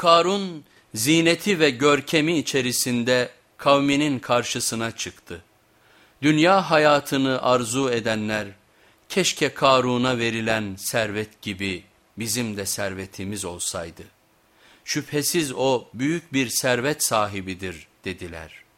Karun zineti ve görkemi içerisinde kavminin karşısına çıktı. Dünya hayatını arzu edenler keşke Karun'a verilen servet gibi bizim de servetimiz olsaydı. Şüphesiz o büyük bir servet sahibidir dediler.''